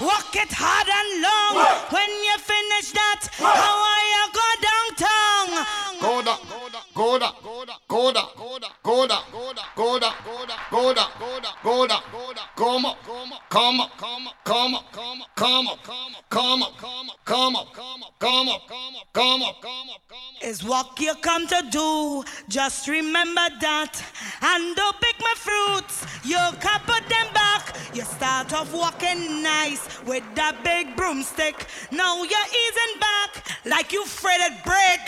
Work it hard and long. Work. When you finish that, Work. how are you go downtown? Go down, go down, go down, go down, go down, go down, go down, go down, go down, go down, come up, come up, come up, come up, come up, come up, come up, come up, come up, come up, come up, come up, come up, come up. Is what you come to do. Just remember that, and don't pick my fruits. Your cup Start off walking nice with that big broomstick. Now you're easing back like you fretted brick.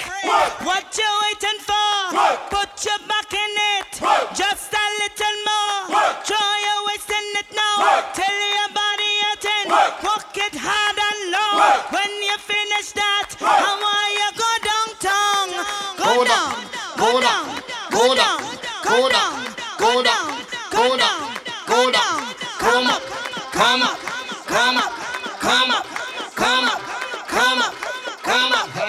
What you waiting for? Put your back in it. Just a little more. Try your waist in it now. Tell your body a ten. Walk it hard and low. When you finish that, how are you go downtown? Go down, go down, go down, go down, go down, go down, go down. come up, come up, come up, come up, come up, come up.